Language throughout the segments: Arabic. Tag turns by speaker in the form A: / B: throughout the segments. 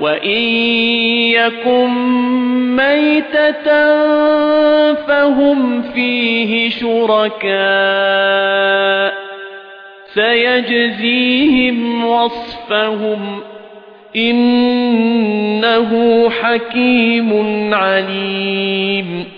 A: وَإِن يَكُن مَّيْتَةً فَهُمْ فِيهِ شُرَكَاءُ سَيَجْزِيهِمْ وَصْفَهُمْ إِنَّهُ حَكِيمٌ عَلِيمٌ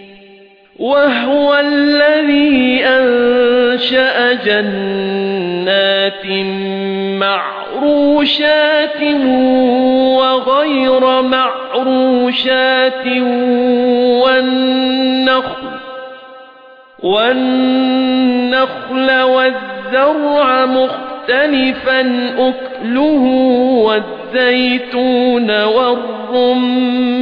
A: وَهُوَ الَّذِي أَنشَأَ جَنَّاتٍ مَّعْرُوشَاتٍ وَغَيْرَ مَعْرُوشَاتٍ وَالنَّخْلَ وَالنَّخْلَ وَالزَّرْعَ مُخْتَلِفًا أُكْلُهُ وَالزَّيْتُونَ وَالرُّمَّانَ